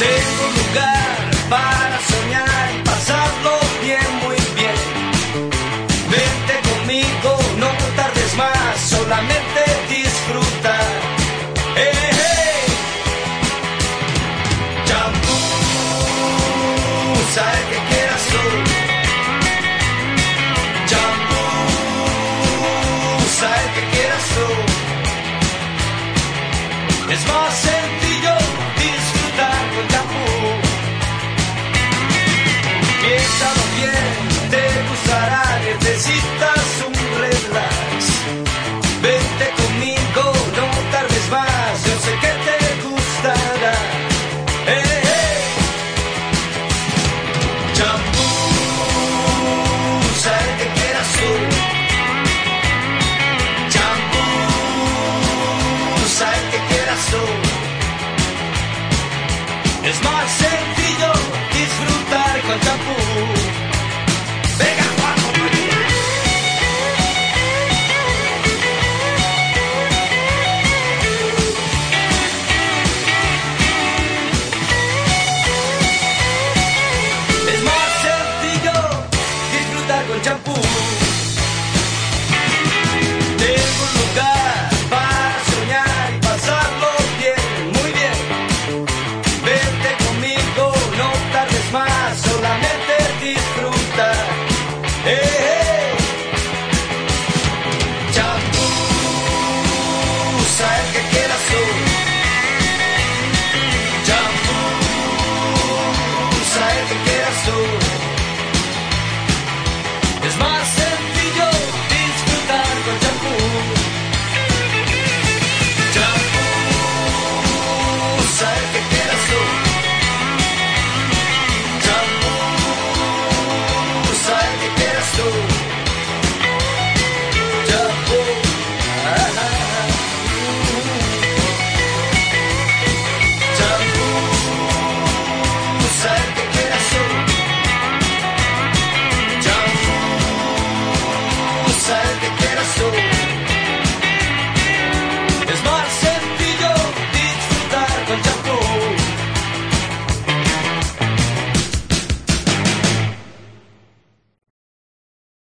Tengo lugar para soñar y pasarlo bien, muy bien. Vente conmigo, no tardes más, solamente disfrutar. ¡Eh, hey! Champú, sabe que quieras tú. Champú, sabe que quieras tú. Es más Santa Cruz. get a.